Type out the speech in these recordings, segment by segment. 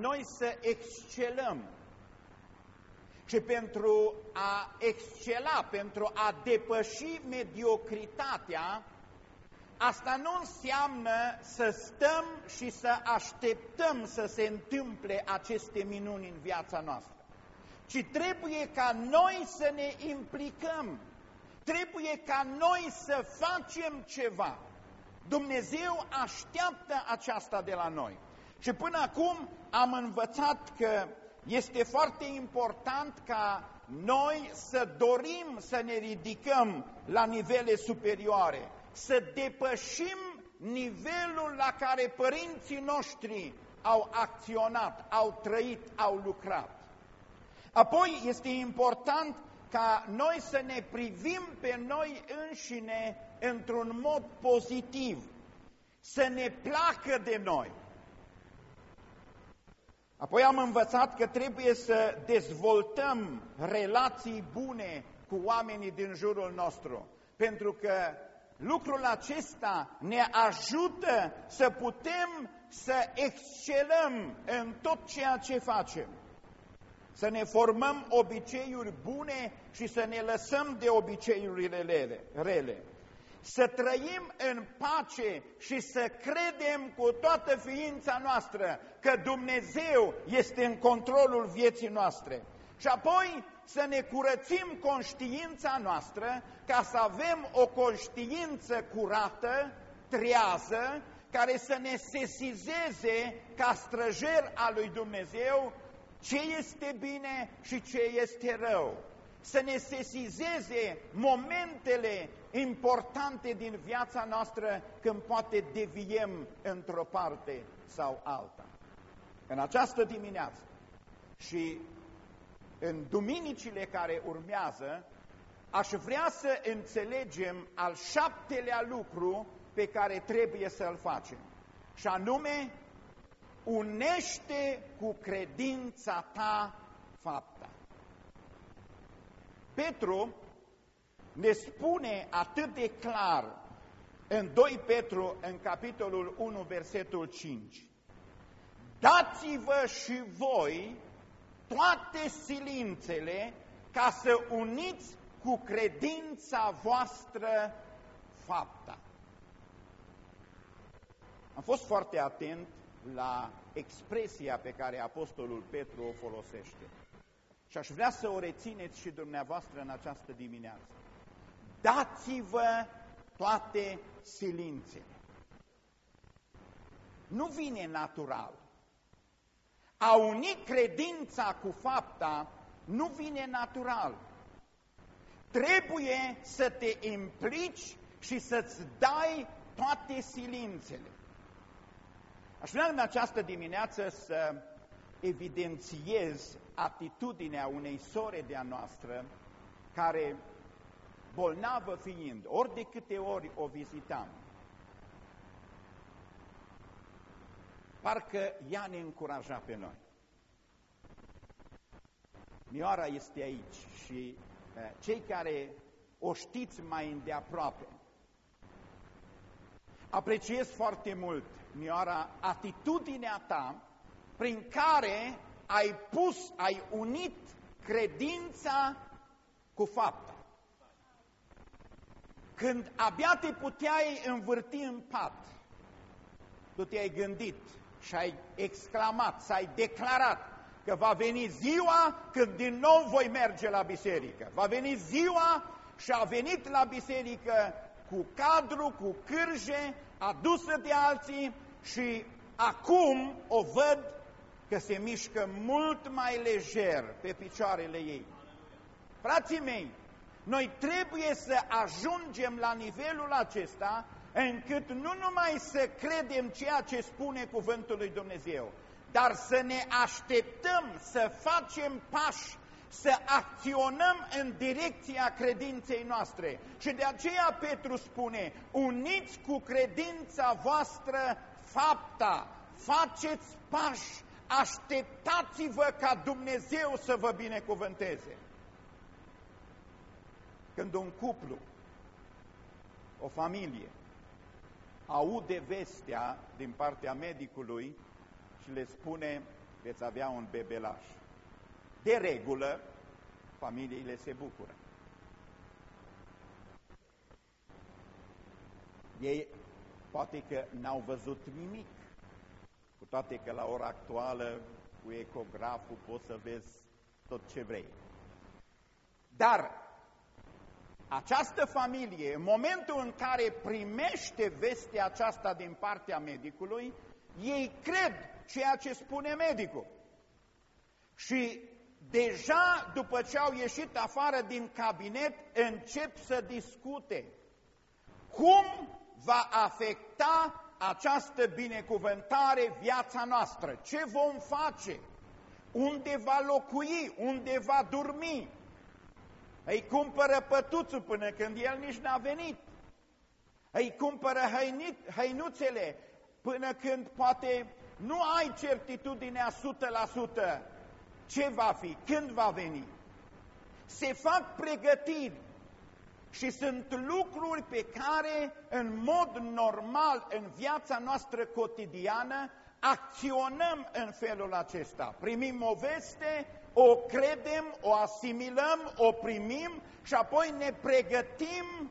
noi să excelăm. Și pentru a excela, pentru a depăși mediocritatea, asta nu înseamnă să stăm și să așteptăm să se întâmple aceste minuni în viața noastră, ci trebuie ca noi să ne implicăm, trebuie ca noi să facem ceva. Dumnezeu așteaptă aceasta de la noi. Și până acum am învățat că este foarte important ca noi să dorim să ne ridicăm la nivele superioare, să depășim nivelul la care părinții noștri au acționat, au trăit, au lucrat. Apoi este important ca noi să ne privim pe noi înșine într-un mod pozitiv, să ne placă de noi. Apoi am învățat că trebuie să dezvoltăm relații bune cu oamenii din jurul nostru, pentru că lucrul acesta ne ajută să putem să excelăm în tot ceea ce facem. Să ne formăm obiceiuri bune și să ne lăsăm de obiceiurile rele să trăim în pace și să credem cu toată ființa noastră că Dumnezeu este în controlul vieții noastre. Și apoi să ne curățim conștiința noastră ca să avem o conștiință curată, trează, care să ne sesizeze ca străjer al lui Dumnezeu ce este bine și ce este rău. Să ne sesizeze momentele importante din viața noastră când poate deviem într-o parte sau alta. În această dimineață și în duminicile care urmează, aș vrea să înțelegem al șaptelea lucru pe care trebuie să-l facem. Și anume, unește cu credința ta fapta. Petru ne spune atât de clar în 2 Petru, în capitolul 1, versetul 5, Dați-vă și voi toate silințele ca să uniți cu credința voastră fapta. Am fost foarte atent la expresia pe care Apostolul Petru o folosește. Și aș vrea să o rețineți și dumneavoastră în această dimineață dați-vă toate silințele. Nu vine natural. A uni credința cu fapta nu vine natural. Trebuie să te implici și să-ți dai toate silințele. Aș vrea în această dimineață să evidențiez atitudinea unei sore de-a noastră care bolnavă fiind, ori de câte ori o vizitam, parcă ea ne încuraja pe noi. Mioara este aici și uh, cei care o știți mai îndeaproape, apreciez foarte mult, Mioara, atitudinea ta prin care ai pus, ai unit credința cu fapta. Când abia te puteai învârti în pat, tu te-ai gândit și ai exclamat, s-ai declarat că va veni ziua când din nou voi merge la biserică. Va veni ziua și a venit la biserică cu cadru, cu cârje, adusă de alții și acum o văd că se mișcă mult mai lejer pe picioarele ei. Frații mei, noi trebuie să ajungem la nivelul acesta încât nu numai să credem ceea ce spune cuvântul lui Dumnezeu, dar să ne așteptăm să facem pași, să acționăm în direcția credinței noastre. Și de aceea Petru spune, uniți cu credința voastră fapta, faceți pași, așteptați-vă ca Dumnezeu să vă binecuvânteze. Când un cuplu, o familie, aude vestea din partea medicului și le spune veți avea un bebelaș. De regulă, familiile se bucură. Ei poate că n-au văzut nimic, cu toate că la ora actuală cu ecograful poți să vezi tot ce vrei. Dar această familie, în momentul în care primește vestea aceasta din partea medicului, ei cred ceea ce spune medicul. Și deja după ce au ieșit afară din cabinet, încep să discute cum va afecta această binecuvântare viața noastră. Ce vom face? Unde va locui? Unde va dormi? Îi cumpără pătuțul până când el nici n-a venit. Îi cumpără hainit, hainuțele până când poate nu ai certitudinea 100% ce va fi, când va veni. Se fac pregătiri și sunt lucruri pe care în mod normal în viața noastră cotidiană acționăm în felul acesta. Primim o veste, o credem, o asimilăm, o primim și apoi ne pregătim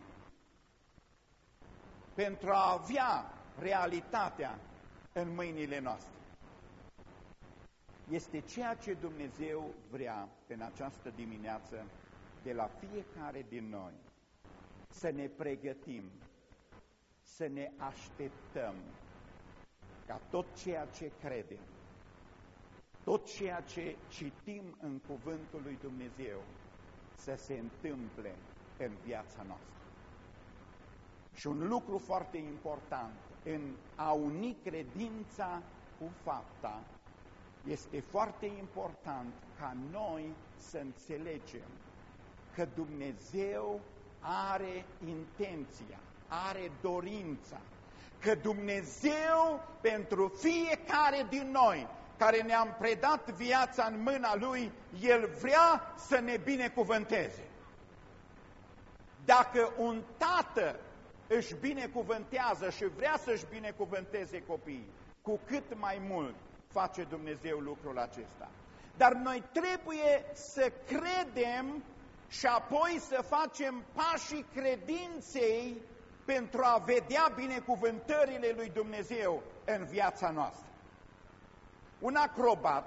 pentru a avea realitatea în mâinile noastre. Este ceea ce Dumnezeu vrea în această dimineață de la fiecare din noi. Să ne pregătim, să ne așteptăm ca tot ceea ce credem, tot ceea ce citim în Cuvântul lui Dumnezeu să se întâmple în viața noastră. Și un lucru foarte important, în a uni credința cu fapta, este foarte important ca noi să înțelegem că Dumnezeu are intenția, are dorința, că Dumnezeu pentru fiecare din noi care ne-am predat viața în mâna Lui, El vrea să ne binecuvânteze. Dacă un tată își binecuvântează și vrea să-și binecuvânteze copiii, cu cât mai mult face Dumnezeu lucrul acesta. Dar noi trebuie să credem și apoi să facem pașii credinței pentru a vedea binecuvântările lui Dumnezeu în viața noastră. Un acrobat,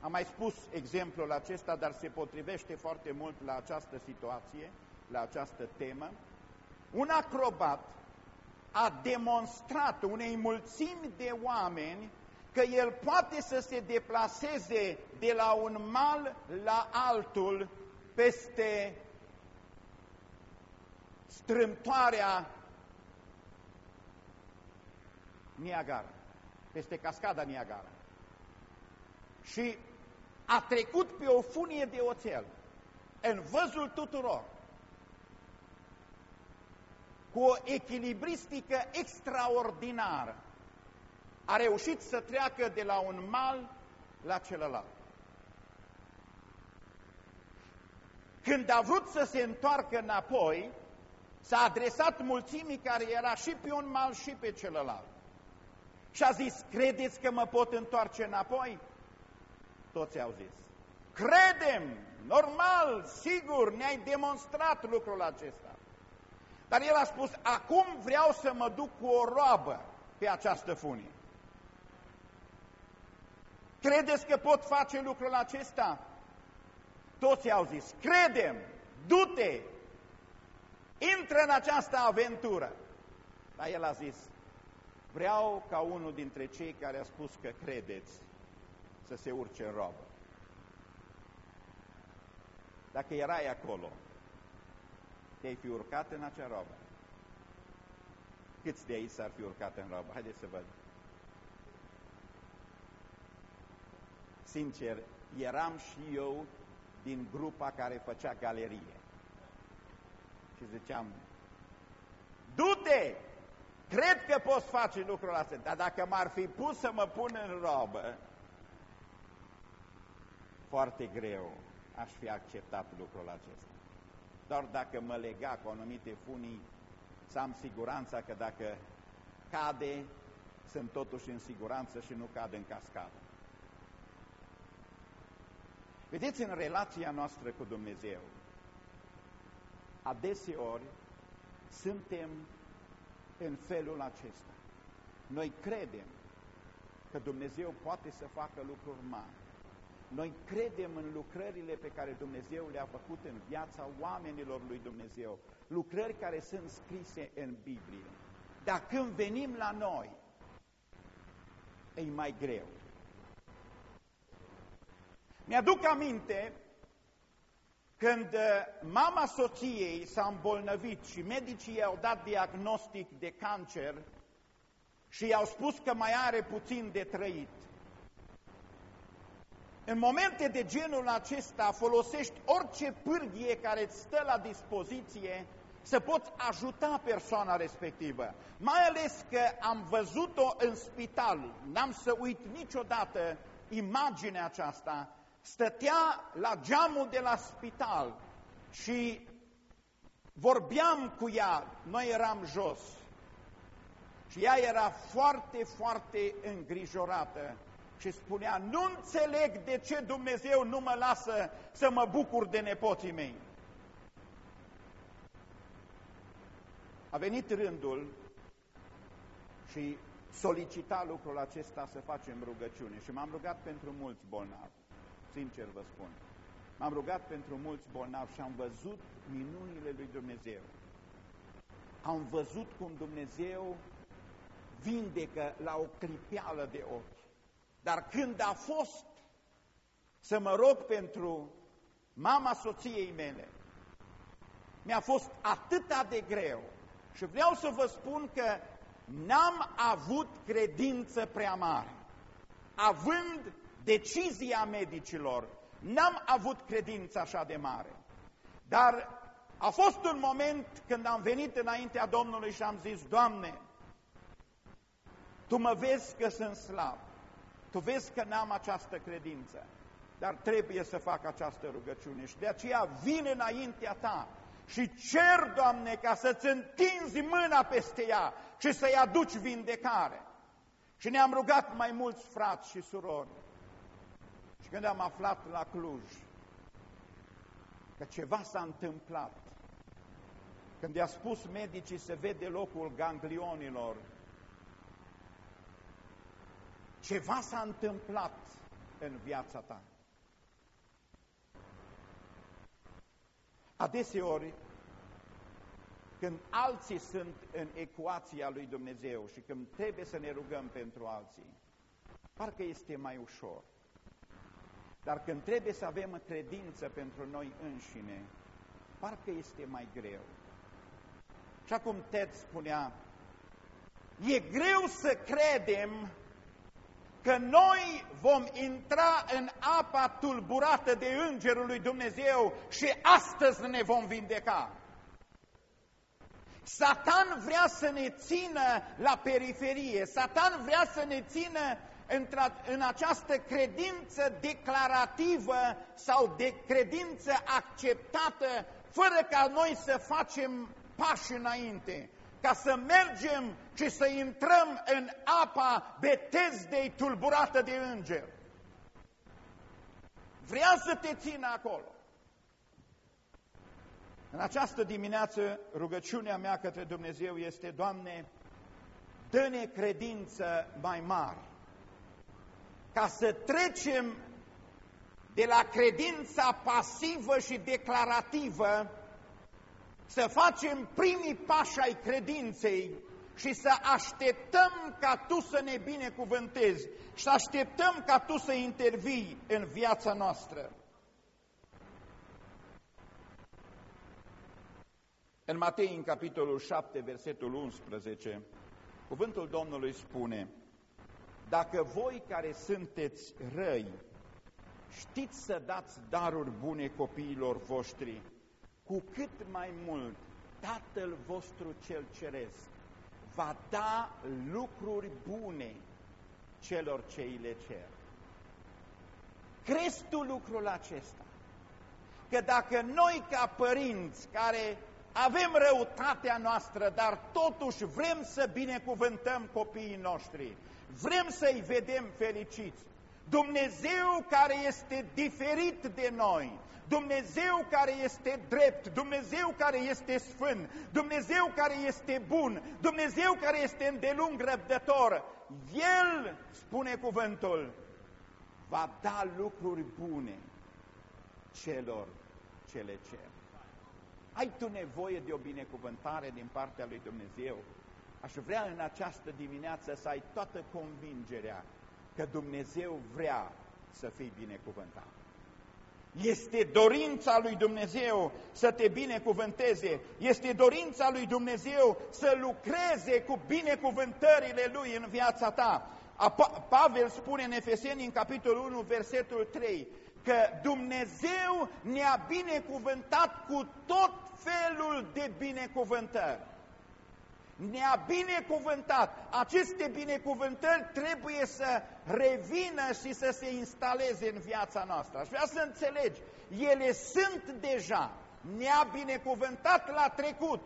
am mai spus exemplul acesta, dar se potrivește foarte mult la această situație, la această temă, un acrobat a demonstrat unei mulțimi de oameni că el poate să se deplaseze de la un mal la altul peste strâmtoarea Niagara, peste cascada Niagara. Și a trecut pe o funie de oțel, în văzul tuturor cu o echilibristică extraordinară, a reușit să treacă de la un mal la celălalt. Când a vrut să se întoarcă înapoi, s-a adresat mulțimii care era și pe un mal și pe celălalt. Și a zis, credeți că mă pot întoarce înapoi? Toți au zis, credem, normal, sigur, ne-ai demonstrat lucrul acesta. Dar el a spus, acum vreau să mă duc cu o roabă pe această funie. Credeți că pot face lucrul acesta? Toți au zis, credem, du-te, intră în această aventură. Dar el a zis, vreau ca unul dintre cei care a spus că credeți să se urce în robă. Dacă erai acolo, te-ai fi urcat în acea robă. Câți de aici s-ar fi urcat în robă? Haideți să văd. Sincer, eram și eu din grupa care făcea galerie. Și ziceam, du-te! Cred că poți face lucrul ăsta, dar dacă m-ar fi pus să mă pun în robă, foarte greu aș fi acceptat lucrul acesta doar dacă mă lega cu anumite funii, să am siguranța că dacă cade, sunt totuși în siguranță și nu cad în cascadă. Vedeți, în relația noastră cu Dumnezeu, adeseori suntem în felul acesta. Noi credem că Dumnezeu poate să facă lucruri mari. Noi credem în lucrările pe care Dumnezeu le-a făcut în viața oamenilor lui Dumnezeu, lucrări care sunt scrise în Biblie. Dar când venim la noi, e mai greu. Mi-aduc aminte când uh, mama soției s-a îmbolnăvit și medicii i-au dat diagnostic de cancer și i-au spus că mai are puțin de trăit. În momente de genul acesta folosești orice pârghie care îți stă la dispoziție să poți ajuta persoana respectivă. Mai ales că am văzut-o în spital, n-am să uit niciodată imaginea aceasta, stătea la geamul de la spital și vorbeam cu ea, noi eram jos. Și ea era foarte, foarte îngrijorată și spunea, nu înțeleg de ce Dumnezeu nu mă lasă să mă bucur de nepoții mei. A venit rândul și solicita lucrul acesta să facem rugăciune și m-am rugat pentru mulți bolnavi sincer vă spun. M-am rugat pentru mulți bolnavi și am văzut minunile lui Dumnezeu. Am văzut cum Dumnezeu vindecă la o clipeală de ochi. Dar când a fost să mă rog pentru mama soției mele, mi-a fost atâta de greu. Și vreau să vă spun că n-am avut credință prea mare. Având decizia medicilor, n-am avut credință așa de mare. Dar a fost un moment când am venit înaintea Domnului și am zis, Doamne, Tu mă vezi că sunt slab, Tu vezi că n-am această credință, dar trebuie să fac această rugăciune și de aceea vin înaintea Ta și cer, Doamne, ca să-ți întinzi mâna peste ea și să-i aduci vindecare. Și ne-am rugat mai mulți frați și surori. Și când am aflat la Cluj că ceva s-a întâmplat, când i-a spus medicii să vede locul ganglionilor, ceva s-a întâmplat în viața ta. Adeseori, când alții sunt în ecuația lui Dumnezeu și când trebuie să ne rugăm pentru alții, parcă este mai ușor. Dar când trebuie să avem credință pentru noi înșine, parcă este mai greu. Și acum Ted spunea, e greu să credem că noi vom intra în apa tulburată de Îngerul lui Dumnezeu și astăzi ne vom vindeca. Satan vrea să ne țină la periferie, Satan vrea să ne țină în această credință declarativă sau de credință acceptată, fără ca noi să facem pași înainte, ca să mergem și să intrăm în apa Betezdei tulburată de înger. Vrea să te țină acolo. În această dimineață, rugăciunea mea către Dumnezeu este, Doamne, dă-ne credință mai mare ca să trecem de la credința pasivă și declarativă, să facem primii pași ai credinței și să așteptăm ca Tu să ne binecuvântezi și să așteptăm ca Tu să intervii în viața noastră. În Matei, în capitolul 7, versetul 11, cuvântul Domnului spune dacă voi care sunteți răi știți să dați daruri bune copiilor voștri, cu cât mai mult Tatăl vostru cel ceresc va da lucruri bune celor ce îi le cer. Crezi tu lucrul acesta? Că dacă noi ca părinți care avem răutatea noastră, dar totuși vrem să binecuvântăm copiii noștri, Vrem să-i vedem fericiți. Dumnezeu care este diferit de noi, Dumnezeu care este drept, Dumnezeu care este sfânt, Dumnezeu care este bun, Dumnezeu care este îndelung răbdător, El, spune cuvântul, va da lucruri bune celor ce le cer. Ai tu nevoie de o binecuvântare din partea lui Dumnezeu? Aș vrea în această dimineață să ai toată convingerea că Dumnezeu vrea să fii binecuvântat. Este dorința lui Dumnezeu să te binecuvânteze, este dorința lui Dumnezeu să lucreze cu binecuvântările Lui în viața ta. Pavel spune în Efeseni, în capitolul 1, versetul 3, că Dumnezeu ne-a binecuvântat cu tot felul de binecuvântări ne-a binecuvântat. Aceste binecuvântări trebuie să revină și să se instaleze în viața noastră. Aș vrea să înțelegi, ele sunt deja, ne-a binecuvântat la trecut,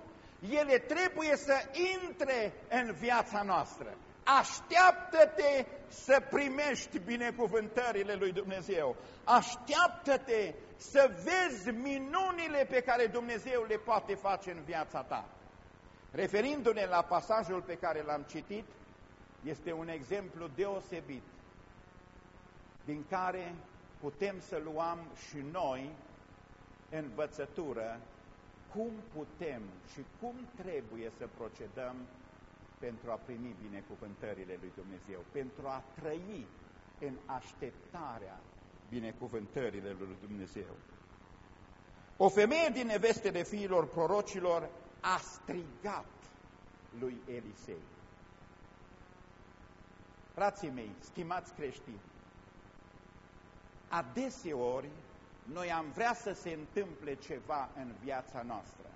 ele trebuie să intre în viața noastră. Așteaptă-te să primești binecuvântările lui Dumnezeu. Așteaptă-te să vezi minunile pe care Dumnezeu le poate face în viața ta. Referindu-ne la pasajul pe care l-am citit, este un exemplu deosebit din care putem să luăm și noi învățătură cum putem și cum trebuie să procedăm pentru a primi binecuvântările lui Dumnezeu, pentru a trăi în așteptarea binecuvântările lui Dumnezeu. O femeie din nevestele fiilor prorocilor a strigat lui Elisei. Frații mei, stimați creștini, adeseori noi am vrea să se întâmple ceva în viața noastră,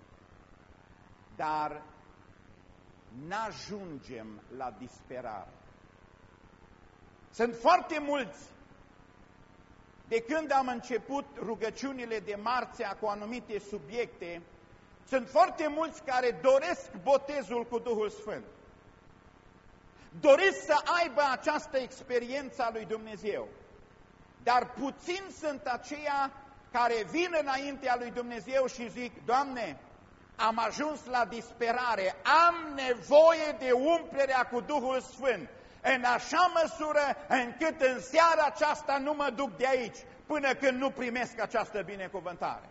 dar n-ajungem la disperare. Sunt foarte mulți de când am început rugăciunile de marțea cu anumite subiecte, sunt foarte mulți care doresc botezul cu Duhul Sfânt. Doresc să aibă această experiență a lui Dumnezeu. Dar puțin sunt aceia care vin înaintea lui Dumnezeu și zic, Doamne, am ajuns la disperare, am nevoie de umplerea cu Duhul Sfânt, în așa măsură încât în seara aceasta nu mă duc de aici, până când nu primesc această binecuvântare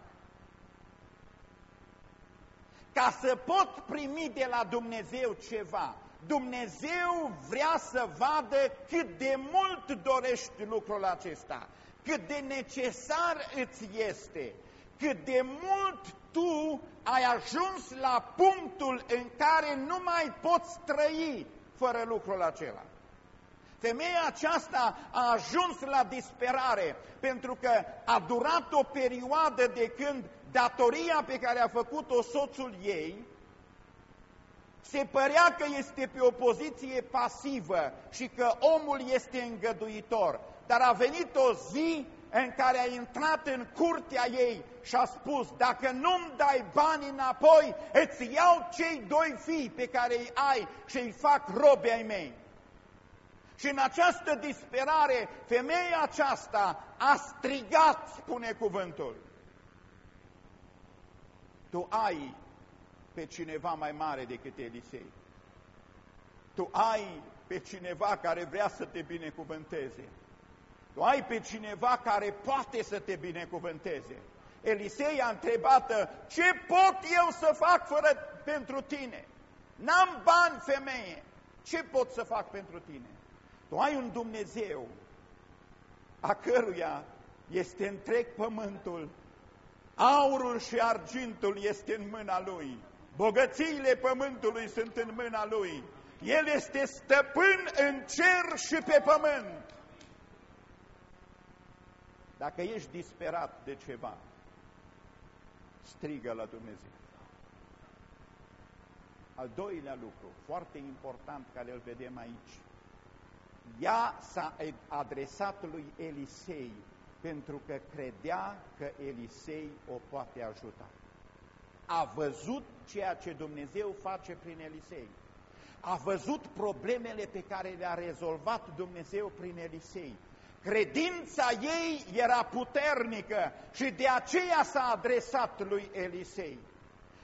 ca să pot primi de la Dumnezeu ceva. Dumnezeu vrea să vadă cât de mult dorești lucrul acesta, cât de necesar îți este, cât de mult tu ai ajuns la punctul în care nu mai poți trăi fără lucrul acela. Femeia aceasta a ajuns la disperare pentru că a durat o perioadă de când datoria pe care a făcut-o soțul ei, se părea că este pe o poziție pasivă și că omul este îngăduitor. Dar a venit o zi în care a intrat în curtea ei și a spus, dacă nu-mi dai bani înapoi, îți iau cei doi fii pe care îi ai și îi fac robe ai mei. Și în această disperare, femeia aceasta a strigat, spune cuvântul. Tu ai pe cineva mai mare decât Elisei. Tu ai pe cineva care vrea să te binecuvânteze. Tu ai pe cineva care poate să te binecuvânteze. Elisei a întrebat, ce pot eu să fac fără pentru tine? N-am bani, femeie, ce pot să fac pentru tine? Tu ai un Dumnezeu a căruia este întreg pământul Aurul și argintul este în mâna Lui. Bogățiile pământului sunt în mâna Lui. El este stăpân în cer și pe pământ. Dacă ești disperat de ceva, strigă la Dumnezeu. Al doilea lucru, foarte important, care îl vedem aici, ea s-a adresat lui Elisei pentru că credea că Elisei o poate ajuta. A văzut ceea ce Dumnezeu face prin Elisei. A văzut problemele pe care le-a rezolvat Dumnezeu prin Elisei. Credința ei era puternică și de aceea s-a adresat lui Elisei.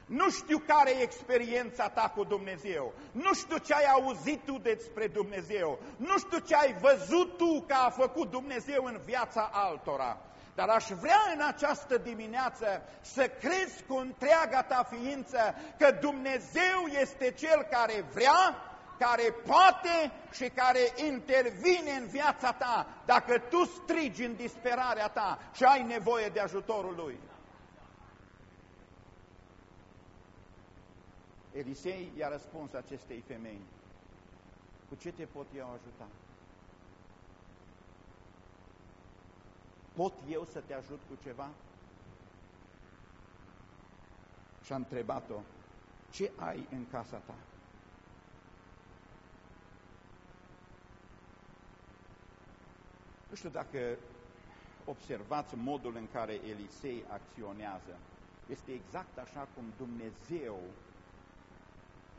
Nu știu care e experiența ta cu Dumnezeu, nu știu ce ai auzit tu despre Dumnezeu, nu știu ce ai văzut tu că a făcut Dumnezeu în viața altora, dar aș vrea în această dimineață să crezi cu întreaga ta ființă că Dumnezeu este Cel care vrea, care poate și care intervine în viața ta dacă tu strigi în disperarea ta și ai nevoie de ajutorul Lui. Elisei i-a răspuns acestei femei, cu ce te pot eu ajuta? Pot eu să te ajut cu ceva? Și a întrebat-o, ce ai în casa ta? Nu știu dacă observați modul în care Elisei acționează. Este exact așa cum Dumnezeu îl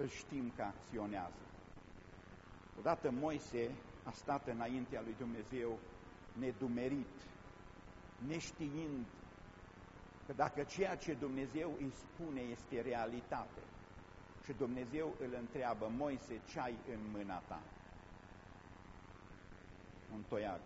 știm că acționează. Odată Moise a stat înaintea lui Dumnezeu nedumerit, neștiind că dacă ceea ce Dumnezeu îi spune este realitate și Dumnezeu îl întreabă, Moise, ce ai în mâna ta? Un toiag.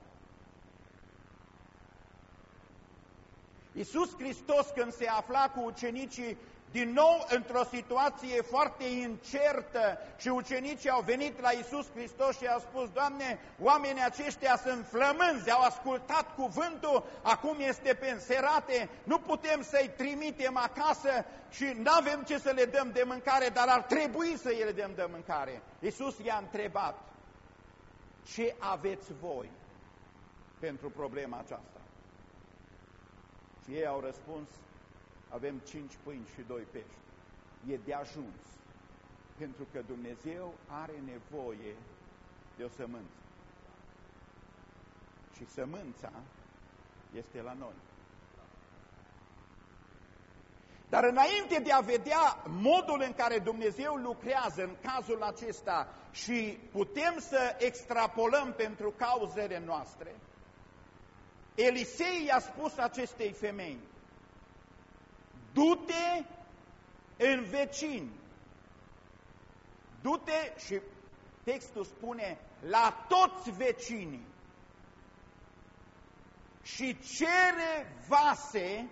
Iisus Hristos când se afla cu ucenicii din nou într-o situație foarte incertă și ucenicii au venit la Isus Hristos și au spus, Doamne, oamenii aceștia sunt flămânzi, au ascultat cuvântul, acum este pe înserate, nu putem să-i trimitem acasă și nu avem ce să le dăm de mâncare, dar ar trebui să le dăm de mâncare. Isus i-a întrebat, ce aveți voi pentru problema aceasta? Și ei au răspuns, avem cinci pâini și doi pești. E de ajuns, pentru că Dumnezeu are nevoie de o sămânță. Și sămânța este la noi. Dar înainte de a vedea modul în care Dumnezeu lucrează în cazul acesta și putem să extrapolăm pentru cauzele noastre, Elisei i-a spus acestei femei, du-te în vecini, du-te și textul spune la toți vecinii și cere vase,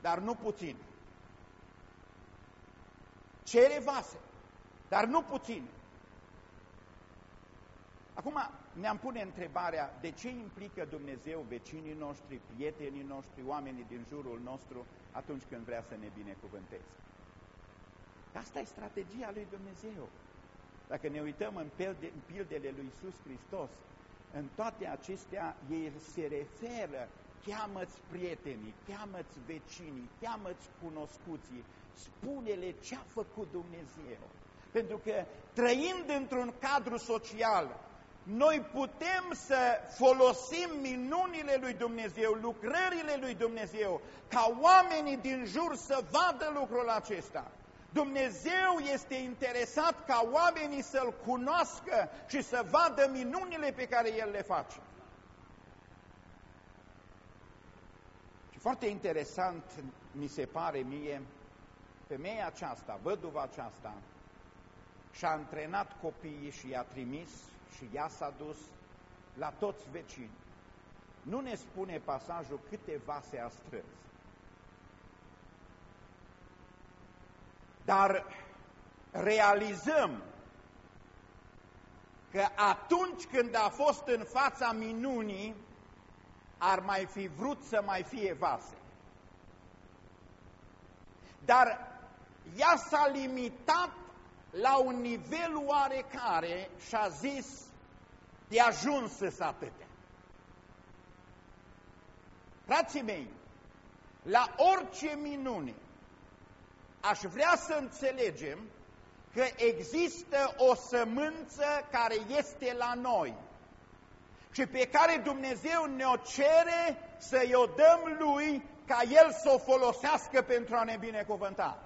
dar nu puțin. Cere vase, dar nu puțin. Acum ne-am pune întrebarea de ce implică Dumnezeu vecinii noștri, prietenii noștri, oamenii din jurul nostru atunci când vrea să ne binecuvânteze. Asta e strategia lui Dumnezeu. Dacă ne uităm în, pilde, în pildele lui Iisus Hristos, în toate acestea ei se referă, cheamă-ți prietenii, cheamă-ți vecinii, cheamă-ți cunoscuții, spune-le ce a făcut Dumnezeu. Pentru că trăind într-un cadru social, noi putem să folosim minunile lui Dumnezeu, lucrările lui Dumnezeu, ca oamenii din jur să vadă lucrul acesta. Dumnezeu este interesat ca oamenii să-L cunoască și să vadă minunile pe care El le face. Și foarte interesant mi se pare mie, femeia aceasta, văduva aceasta, și-a antrenat copiii și i-a trimis și ea s-a dus la toți vecini. Nu ne spune pasajul câte vase a strâns. Dar realizăm că atunci când a fost în fața minunii, ar mai fi vrut să mai fie vase. Dar ea s-a limitat la un nivel oarecare și a zis, de ajuns să atâtea. Frații mei, la orice minune, aș vrea să înțelegem că există o sămânță care este la noi și pe care Dumnezeu ne-o cere să-i o dăm Lui ca El să o folosească pentru a ne binecuvânta.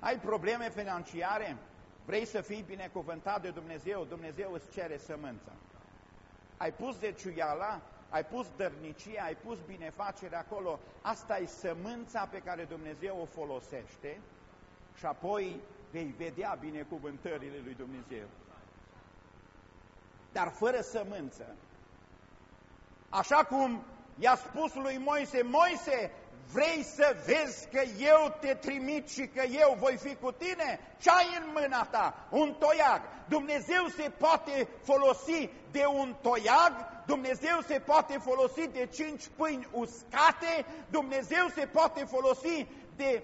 Ai probleme financiare? Vrei să fii binecuvântat de Dumnezeu? Dumnezeu îți cere sămânța. Ai pus deciuiala, ai pus dărnicia, ai pus binefacere acolo. Asta e sămânța pe care Dumnezeu o folosește și apoi vei vedea binecuvântările lui Dumnezeu. Dar fără sămânță, așa cum i-a spus lui Moise, Moise, vrei să vezi că eu te trimit și că eu voi fi cu tine? Ce ai în mâna ta? Un toiag. Dumnezeu se poate folosi de un toiag, Dumnezeu se poate folosi de cinci pâini uscate, Dumnezeu se poate folosi de,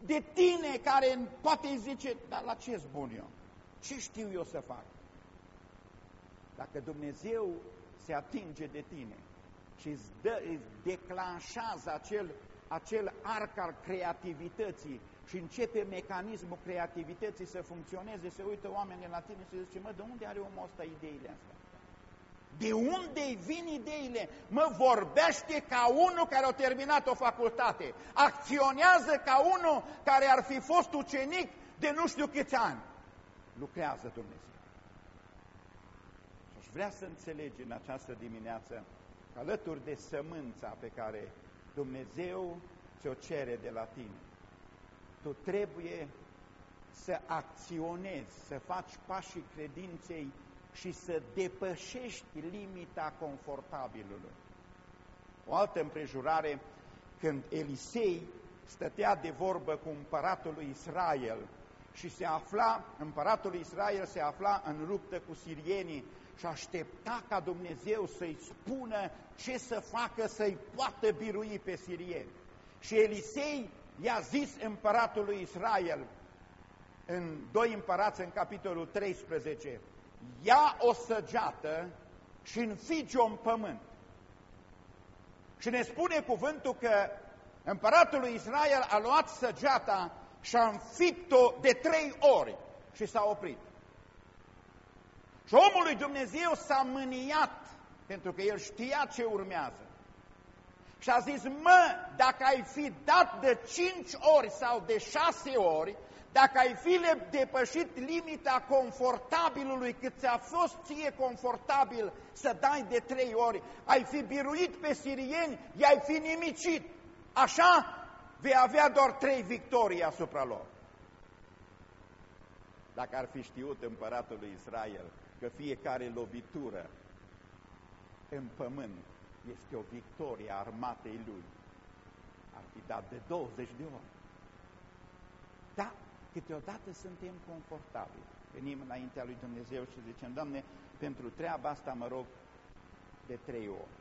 de tine care poate îi zice, dar la ce bun eu? Ce știu eu să fac? Dacă Dumnezeu se atinge de tine și îți, dă, îți declanșează acel acel arc al creativității și începe mecanismul creativității să funcționeze, se uită oamenii la tine și se zice, mă, de unde are omul ăsta ideile astea? De unde vin ideile? Mă, vorbește ca unul care a terminat o facultate, acționează ca unul care ar fi fost ucenic de nu știu câți ani. Lucrează Dumnezeu. Și aș vrea să înțelegi în această dimineață, alături de sămânța pe care Dumnezeu ți-o cere de la tine. Tu trebuie să acționezi, să faci pașii credinței și să depășești limita confortabilului. O altă împrejurare, când Elisei stătea de vorbă cu împăratul lui Israel și se afla, împăratul lui Israel se afla în luptă cu sirienii și aștepta ca Dumnezeu să-i spună ce să facă să-i poată birui pe sirieni. Și Elisei i-a zis împăratului Israel, în 2 împărați, în capitolul 13, ia o săgeată și înfige-o în pământ. Și ne spune cuvântul că împăratul lui Israel a luat săgeata și a înfipt-o de trei ori și s-a oprit. Și omul lui Dumnezeu s-a mâniat, pentru că el știa ce urmează. Și a zis, mă, dacă ai fi dat de cinci ori sau de șase ori, dacă ai fi depășit limita confortabilului cât ți-a fost ție confortabil să dai de trei ori, ai fi biruit pe sirieni, i-ai fi nimicit. Așa vei avea doar trei victorii asupra lor. Dacă ar fi știut împăratul lui Israel că fiecare lovitură în pământ este o victorie a armatei lui. Ar fi dat de 20 de ori. Da, câteodată suntem confortabili. Venim înaintea lui Dumnezeu și zicem, Doamne, pentru treaba asta mă rog de trei ori.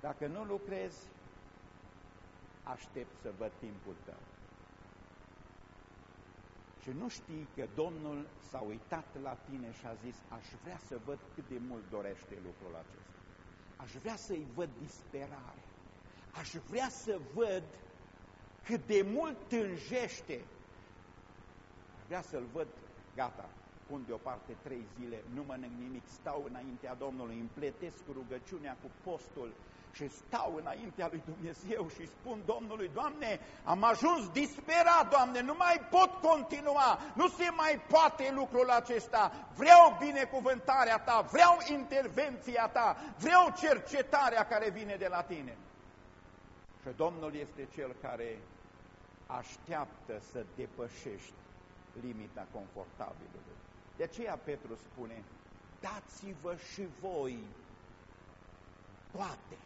Dacă nu lucrezi, aștept să văd timpul tău și nu știi că Domnul s-a uitat la tine și a zis, aș vrea să văd cât de mult dorește lucrul acesta. Aș vrea să-i văd disperare. Aș vrea să văd cât de mult tânjește. Aș vrea să-l văd, gata, pun deoparte trei zile, nu mănânc nimic, stau înaintea Domnului, împletesc rugăciunea cu postul, și stau înaintea lui Dumnezeu și spun Domnului, Doamne, am ajuns disperat, Doamne, nu mai pot continua, nu se mai poate lucrul acesta, vreau binecuvântarea Ta, vreau intervenția Ta, vreau cercetarea care vine de la Tine. Și Domnul este Cel care așteaptă să depășești limita confortabilului. De aceea Petru spune, dați-vă și voi toate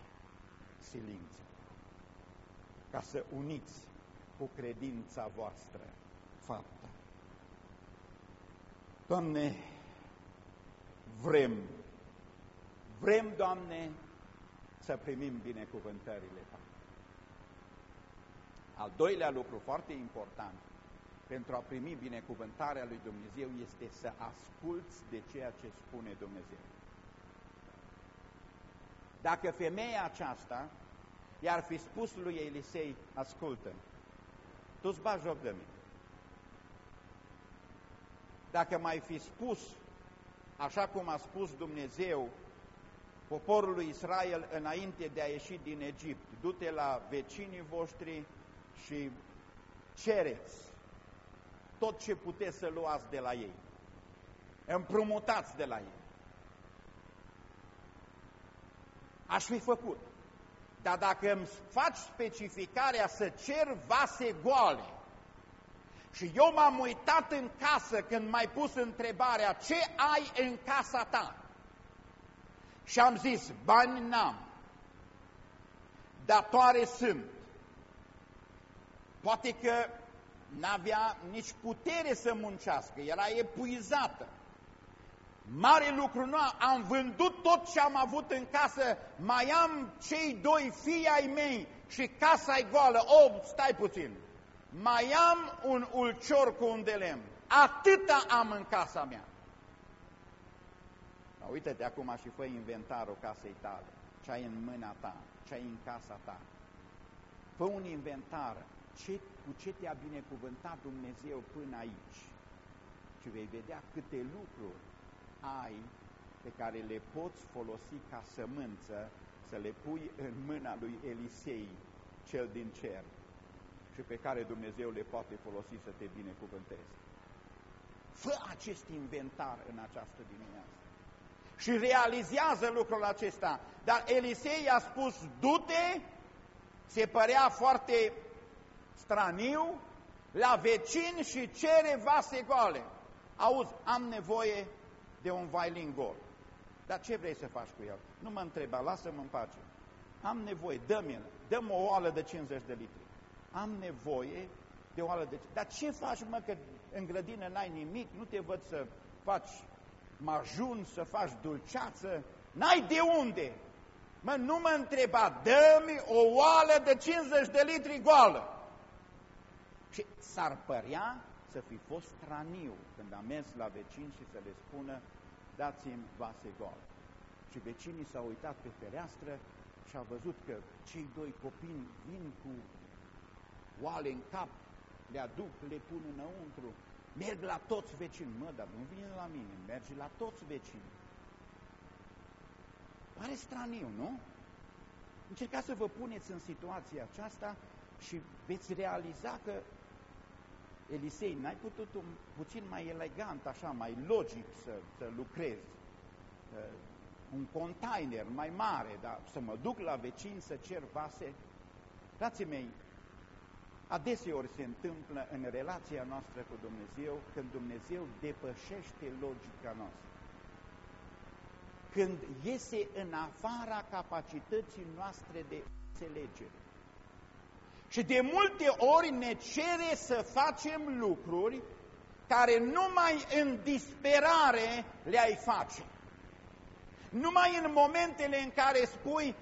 silință, ca să uniți cu credința voastră fapta. Doamne, vrem, vrem, Doamne, să primim binecuvântările Tale. Al doilea lucru foarte important pentru a primi binecuvântarea lui Dumnezeu este să asculți de ceea ce spune Dumnezeu. Dacă femeia aceasta i-ar fi spus lui Elisei, ascultă, tu-ți bagi joc de mine. Dacă mai fi spus, așa cum a spus Dumnezeu poporului Israel înainte de a ieși din Egipt, du-te la vecinii voștri și cereți tot ce puteți să luați de la ei. Împrumutați de la ei. Aș fi făcut. Dar dacă îmi faci specificarea să cer vase goale, și eu m-am uitat în casă când m-ai pus întrebarea ce ai în casa ta? Și am zis, bani n-am, datoare sunt. Poate că n-avea nici putere să muncească, era epuizată. Mare lucru nu am vândut tot ce am avut în casă, mai am cei doi fii ai mei și casa e goală. Oh, stai puțin, mai am un ulcior cu un de lemn. Atâta am în casa mea. Dar uite-te acum și fă inventarul casei tale, ce ai în mâna ta, ce ai în casa ta. Fă un inventar, ce, cu ce te-a binecuvântat Dumnezeu până aici. Și vei vedea câte lucruri ai pe care le poți folosi ca sămânță să le pui în mâna lui Elisei, cel din cer, și pe care Dumnezeu le poate folosi să te binecuvânteze. Fă acest inventar în această dimineață. Și realizează lucrul acesta. Dar Elisei a spus, du-te, se părea foarte straniu, la vecin și cere vase goale. Auzi, am nevoie de un vailin gol. Dar ce vrei să faci cu el? Nu mă întreba, lasă-mă în pace. Am nevoie, dă-mi dă-mi o oală de 50 de litri. Am nevoie de o oală de... Dar ce faci, mă, că în grădină n-ai nimic, nu te văd să faci majun, să faci dulceață, n-ai de unde. Mă, nu mă întreba, dă-mi o oală de 50 de litri goală. Și s-ar părea să fi fost straniu când a mers la vecini și să le spună, dați-mi vase goale. Și vecinii s-au uitat pe fereastră și au văzut că cei doi copii vin cu oale în cap, le aduc, le pun înăuntru, merg la toți vecinii. Mă, dar nu vine la mine, merge la toți vecinii. Pare straniu, nu? Încercați să vă puneți în situația aceasta și veți realiza că Elisei, n-ai putut un puțin mai elegant, așa, mai logic să, să lucrezi? Uh, un container mai mare, dar să mă duc la vecin să cer vase? Frații mei, adeseori se întâmplă în relația noastră cu Dumnezeu când Dumnezeu depășește logica noastră. Când iese în afara capacității noastre de înțelegere. Și de multe ori ne cere să facem lucruri care numai în disperare le-ai face. Numai în momentele în care spui,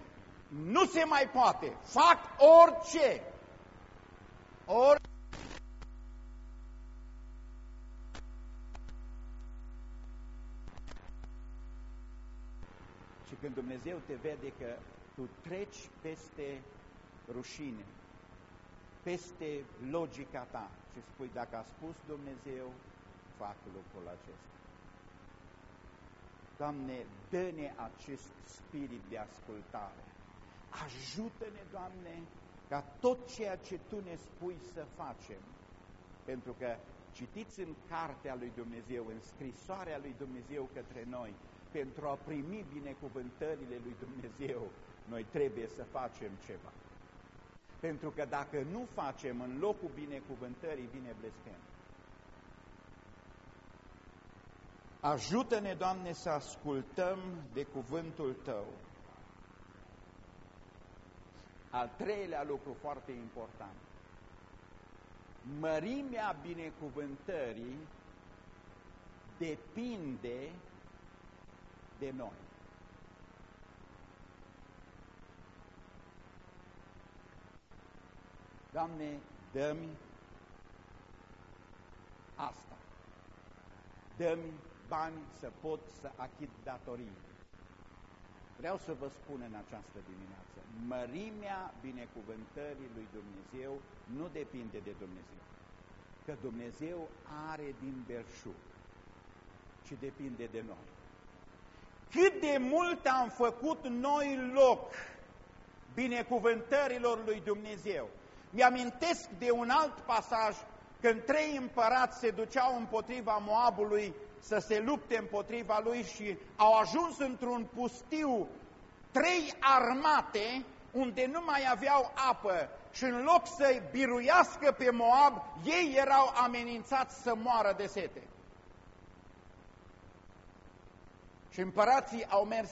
nu se mai poate, fac orice. Ori Și când Dumnezeu te vede că tu treci peste rușine, peste logica ta și spui, dacă a spus Dumnezeu, fac lucrul acesta. Doamne, dă-ne acest spirit de ascultare. Ajută-ne, Doamne, ca tot ceea ce Tu ne spui să facem, pentru că citiți în cartea lui Dumnezeu, în scrisoarea lui Dumnezeu către noi, pentru a primi binecuvântările lui Dumnezeu, noi trebuie să facem ceva. Pentru că dacă nu facem în locul binecuvântării, vine blestem. Ajută-ne, Doamne, să ascultăm de cuvântul Tău. Al treilea lucru foarte important. Mărimea binecuvântării depinde de noi. Doamne, dă-mi asta. Dă-mi bani să pot să achit datorii. Vreau să vă spun în această dimineață, mărimea binecuvântării lui Dumnezeu nu depinde de Dumnezeu. Că Dumnezeu are din berșug, ci depinde de noi. Cât de mult am făcut noi loc binecuvântărilor lui Dumnezeu, mi-amintesc de un alt pasaj când trei împărați se duceau împotriva Moabului să se lupte împotriva lui și au ajuns într-un pustiu trei armate unde nu mai aveau apă și în loc să biruiască pe Moab, ei erau amenințați să moară de sete. Și împărații au mers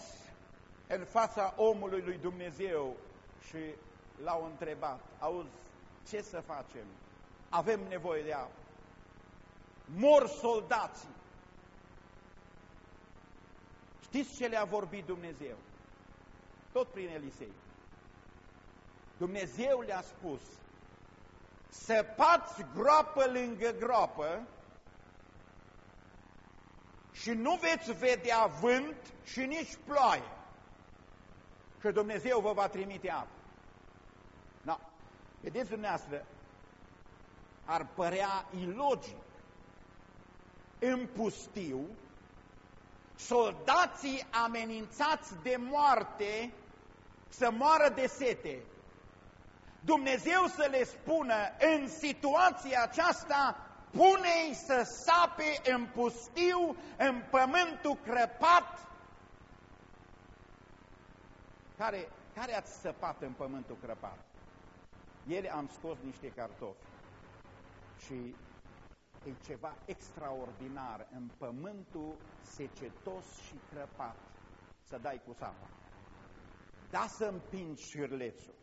în fața omului lui Dumnezeu și l-au întrebat, auzi, ce să facem? Avem nevoie de apă. Mor soldații. Știți ce le-a vorbit Dumnezeu? Tot prin Elisei. Dumnezeu le-a spus, săpați groapă lângă groapă și nu veți vedea vânt și nici ploaie. Și Dumnezeu vă va trimite apă. No. Vedeți dumneavoastră, ar părea ilogic în pustiu soldații amenințați de moarte să moară de sete. Dumnezeu să le spună în situația aceasta pune-i să sape în pustiu, în pământul crăpat. Care, care ați săpat în pământul crăpat? Ieri am scos niște cartofi și e ceva extraordinar în pământul secetos și crăpat să dai cu sapa. Da să împingi șirlețul.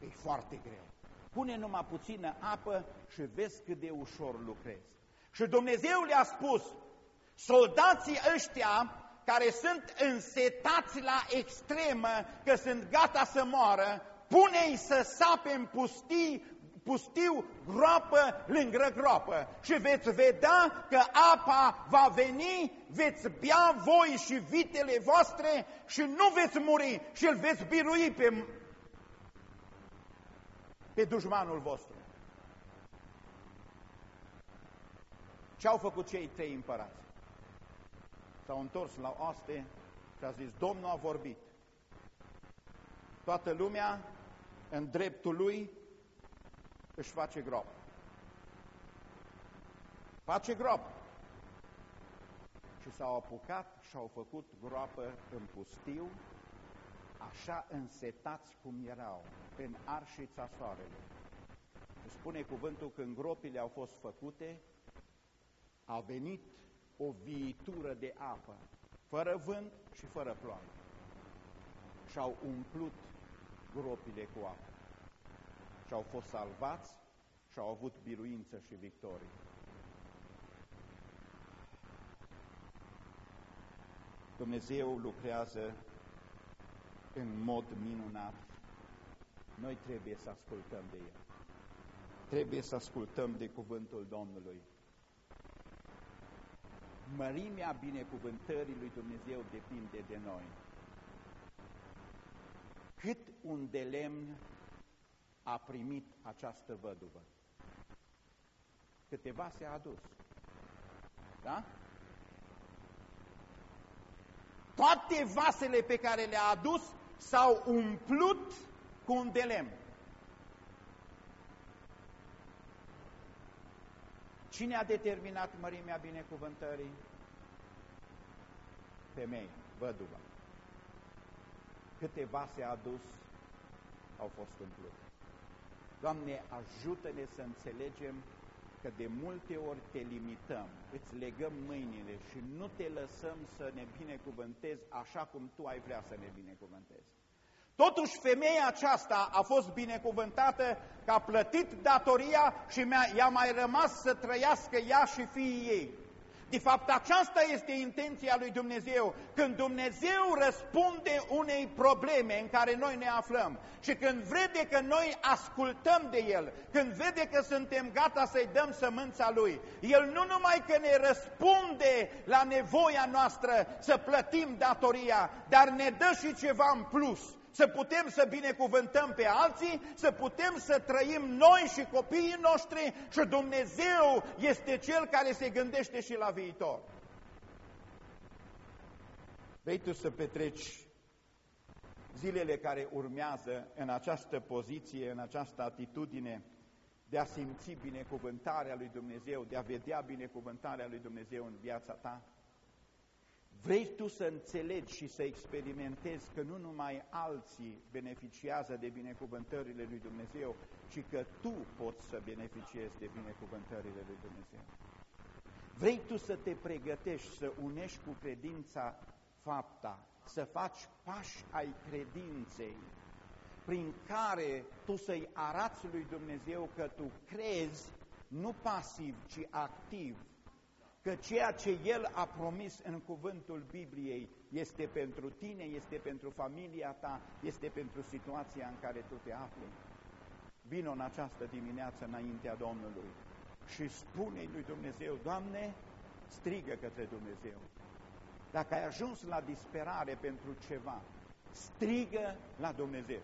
E foarte greu. Pune numai puțină apă și vezi cât de ușor lucrezi. Și Dumnezeu le-a spus, soldații ăștia care sunt însetați la extremă, că sunt gata să moară, pune-i să sape în pustii, pustiu groapă lângă groapă și veți vedea că apa va veni, veți bea voi și vitele voastre și nu veți muri și îl veți birui pe, pe dușmanul vostru. Ce au făcut cei trei împărați? S-au întors la oaste și a zis, Domnul a vorbit. Toată lumea, în dreptul lui, își face grob. Face grob. Și s-au apucat și au făcut groapă în pustiu, așa însetați cum erau, în arșița soarelui. Și spune cuvântul că în gropile au fost făcute, a venit o viitură de apă, fără vânt și fără ploaie. Și au umplut gropile cu apă și au fost salvați și au avut biruință și victorie. Dumnezeu lucrează în mod minunat. Noi trebuie să ascultăm de El. Trebuie să ascultăm de cuvântul Domnului. Mărimea binecuvântării lui Dumnezeu depinde de noi. Cât un de lemn a primit această văduvă? Câteva se-a adus. Da? Toate vasele pe care le-a adus s-au umplut cu un de lemn. Cine a determinat mărimea binecuvântării? Femei, văduva. Câte vase a adus, au fost umplute. Doamne, ajută-ne să înțelegem că de multe ori te limităm, îți legăm mâinile și nu te lăsăm să ne binecuvântezi așa cum Tu ai vrea să ne binecuvântezi. Totuși, femeia aceasta a fost binecuvântată că a plătit datoria și i-a mai rămas să trăiască ea și fiii ei. De fapt, aceasta este intenția lui Dumnezeu. Când Dumnezeu răspunde unei probleme în care noi ne aflăm și când vede că noi ascultăm de El, când vede că suntem gata să-i dăm sămânța Lui, El nu numai că ne răspunde la nevoia noastră să plătim datoria, dar ne dă și ceva în plus să putem să binecuvântăm pe alții, să putem să trăim noi și copiii noștri și Dumnezeu este Cel care se gândește și la viitor. Vrei tu să petreci zilele care urmează în această poziție, în această atitudine de a simți binecuvântarea lui Dumnezeu, de a vedea binecuvântarea lui Dumnezeu în viața ta? Vrei tu să înțelegi și să experimentezi că nu numai alții beneficiază de binecuvântările lui Dumnezeu, ci că tu poți să beneficiezi de binecuvântările lui Dumnezeu. Vrei tu să te pregătești, să unești cu credința fapta, să faci pași ai credinței, prin care tu să-i arați lui Dumnezeu că tu crezi, nu pasiv, ci activ, că ceea ce El a promis în cuvântul Bibliei este pentru tine, este pentru familia ta, este pentru situația în care tu te afli. Vino în această dimineață înaintea Domnului și spune lui Dumnezeu, Doamne, strigă către Dumnezeu. Dacă ai ajuns la disperare pentru ceva, strigă la Dumnezeu.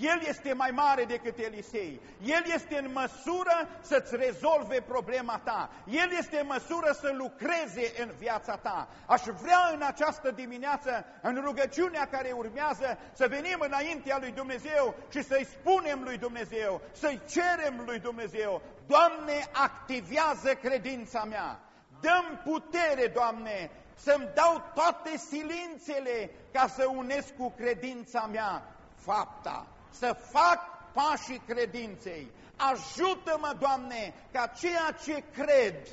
El este mai mare decât Elisei. El este în măsură să-ți rezolve problema ta. El este în măsură să lucreze în viața ta. Aș vrea în această dimineață, în rugăciunea care urmează, să venim înaintea lui Dumnezeu și să-i spunem lui Dumnezeu, să-i cerem lui Dumnezeu, Doamne, activează credința mea. Dăm putere, Doamne, să-mi dau toate silințele ca să unesc cu credința mea fapta să fac pașii credinței. Ajută-mă, Doamne, ca ceea ce cred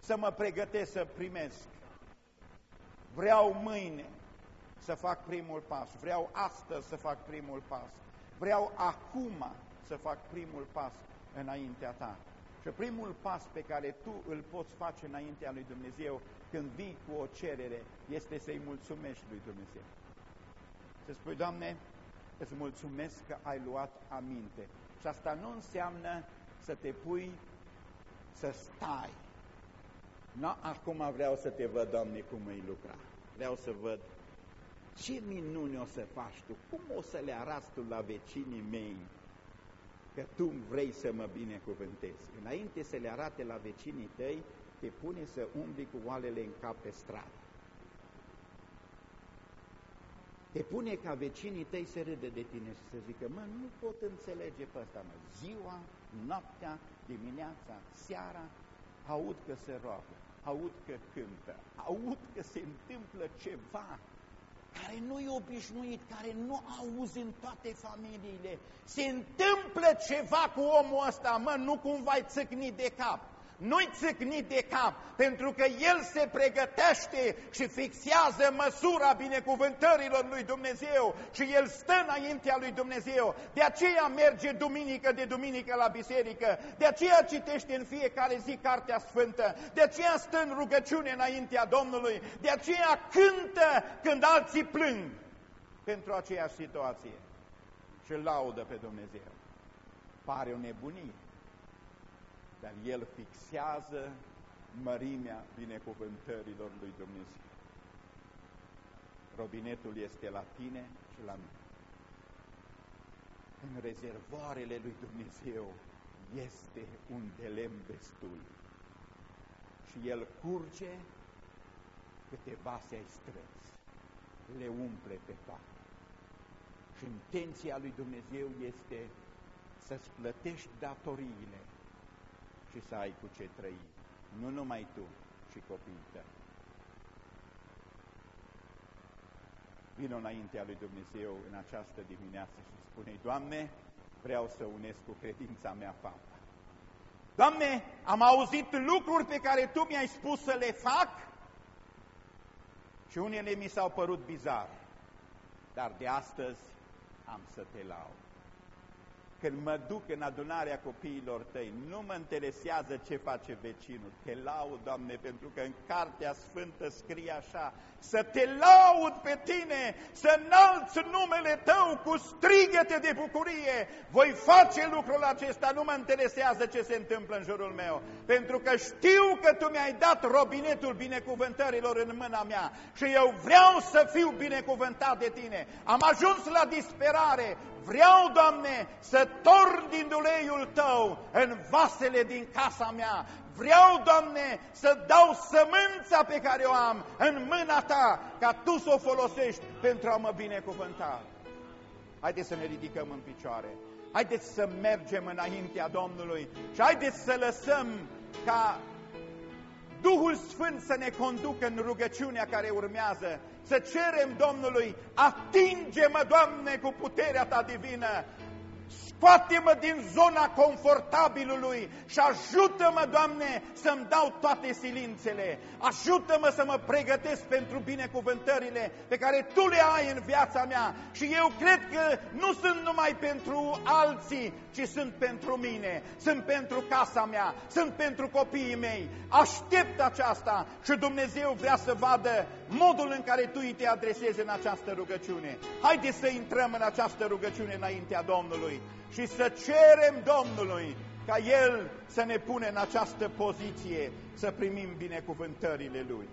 să mă pregătesc să primesc. Vreau mâine să fac primul pas, vreau astăzi să fac primul pas, vreau acum să fac primul pas înaintea Ta. Și primul pas pe care tu îl poți face înaintea lui Dumnezeu când vii cu o cerere este să-i mulțumești lui Dumnezeu. Să spui, Doamne, îți mulțumesc că ai luat aminte. Și asta nu înseamnă să te pui să stai. Nu, acum vreau să te văd, Doamne, cum îi lucra. Vreau să văd ce minuni o să faci tu, cum o să le arăți tu la vecinii mei că tu vrei să mă binecuvântezi. Înainte să le arate la vecinii tăi, te pune să umbli cu oalele în cap pe stradă. Te pune ca vecinii tăi să râde de tine și să zică, mă, nu pot înțelege pe ăsta, mă, ziua, noaptea, dimineața, seara, aud că se roagă, aud că cântă, aud că se întâmplă ceva care nu e obișnuit, care nu auzi în toate familiile. Se întâmplă ceva cu omul ăsta, mă, nu cumva ai țâcnit de cap nu-i țâcnit de cap, pentru că El se pregătește și fixează măsura binecuvântărilor lui Dumnezeu și El stă înaintea lui Dumnezeu. De aceea merge duminică de duminică la biserică, de aceea citește în fiecare zi Cartea Sfântă, de aceea stă în rugăciune înaintea Domnului, de aceea cântă când alții plâng pentru aceeași situație și laudă pe Dumnezeu. Pare o nebunie dar el fixează mărimea binecuvântărilor lui Dumnezeu. Robinetul este la tine și la mine. În rezervoarele lui Dumnezeu este un de lemn destul și el curge câte vase ai strâns, le umple pe toate. Și intenția lui Dumnezeu este să-ți plătești datoriile și să ai cu ce trăi. Nu numai tu, ci copiii tăi. Vino înaintea lui Dumnezeu în această dimineață și spune Doamne, vreau să unesc cu credința mea fapta. Doamne, am auzit lucruri pe care Tu mi-ai spus să le fac și unele mi s-au părut bizar, dar de astăzi am să te laud când mă duc în adunarea copiilor tăi, nu mă interesează ce face vecinul. Te laud, Doamne, pentru că în Cartea Sfântă scrie așa, să te laud pe tine, să înalți numele tău cu strigăte de bucurie. Voi face lucrul acesta, nu mă interesează ce se întâmplă în jurul meu, pentru că știu că Tu mi-ai dat robinetul binecuvântărilor în mâna mea și eu vreau să fiu binecuvântat de Tine. Am ajuns la disperare, vreau, Doamne, să torn din uleiul Tău în vasele din casa mea. Vreau, Doamne, să dau sămânța pe care o am în mâna Ta, ca Tu să o folosești pentru a mă binecuvânta. Haideți să ne ridicăm în picioare. haideți să mergem înaintea Domnului și haideți să lăsăm ca Duhul Sfânt să ne conducă în rugăciunea care urmează, să cerem Domnului, atinge-mă, Doamne, cu puterea Ta divină, Scoate-mă din zona confortabilului și ajută-mă, Doamne, să-mi dau toate silințele. Ajută-mă să mă pregătesc pentru binecuvântările pe care Tu le ai în viața mea. Și eu cred că nu sunt numai pentru alții, ci sunt pentru mine, sunt pentru casa mea, sunt pentru copiii mei. Aștept aceasta și Dumnezeu vrea să vadă modul în care Tu îi te adresezi în această rugăciune. Haideți să intrăm în această rugăciune înaintea Domnului și să cerem Domnului ca El să ne pune în această poziție să primim binecuvântările Lui.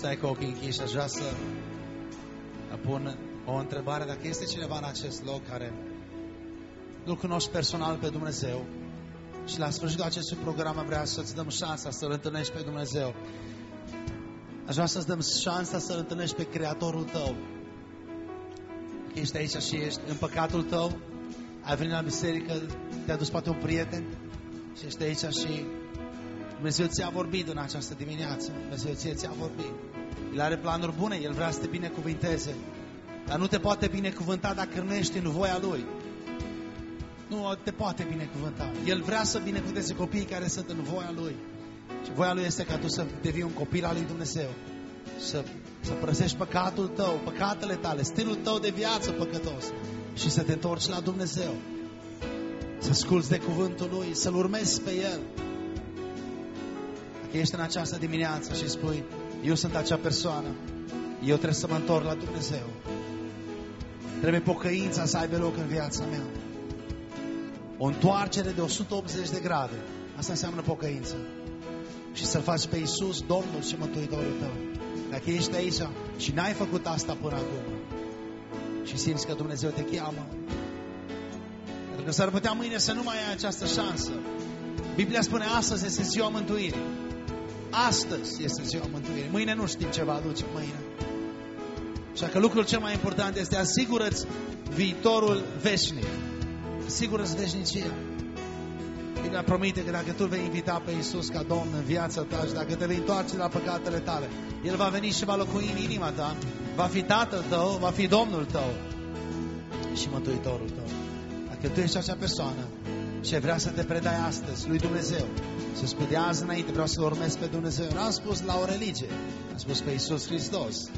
Stai cu ochii închiși, aș vrea să pun o întrebare. Dacă este cineva în acest loc care nu-L cunoști personal pe Dumnezeu și la sfârșitul acestui program vrea să-ți dăm șansa să-L întâlnești pe Dumnezeu, aș vrea să-ți dăm șansa să-L întâlnești pe Creatorul tău. că ești aici și ești în păcatul tău, ai venit la biserică, te-a dus poate un prieten și ești aici și Dumnezeu ți-a vorbit în această dimineață. Dumnezeu ție ți-a vorbit. El are planuri bune, El vrea să te binecuvinteze. Dar nu te poate binecuvânta dacă nu ești în voia Lui. Nu te poate binecuvânta. El vrea să binecuvânteze copiii care sunt în voia Lui. Și voia Lui este ca tu să devii un copil al Lui Dumnezeu. Să, să părăsești păcatul tău, păcatele tale, stilul tău de viață păcătos. Și să te întorci la Dumnezeu. Să asculți de cuvântul Lui, să-L urmezi pe El. Dacă ești în această dimineață și spui, eu sunt acea persoană, eu trebuie să mă întorc la Dumnezeu. Trebuie pocăința să aibă loc în viața mea. O întoarcere de 180 de grade. Asta înseamnă pocăință. Și să-L faci pe Iisus, Domnul și Mântuitorul tău. Dacă ești aici și n-ai făcut asta până acum și simți că Dumnezeu te cheamă, pentru că s-ar putea mâine să nu mai ai această șansă. Biblia spune astăzi este ziua mântuirii. Astăzi este ziua mântuirii. Mâine nu știm ce va aduce mâine. Așa că lucrul cel mai important este asigură-ți viitorul veșnic. Asigură-ți veșnicia. Biblia promite că dacă tu vei invita pe Iisus ca Domn în viața ta și dacă te vei întoarce la păcatele tale, El va veni și va locui în inima ta, va fi Tatăl tău, va fi Domnul tău și Mântuitorul tău. Dacă tu ești acea persoană ce vrea să te predai astăzi lui Dumnezeu, să spui de azi înainte vreau să urmez pe Dumnezeu, nu am spus la o religie, am spus pe Iisus Hristos.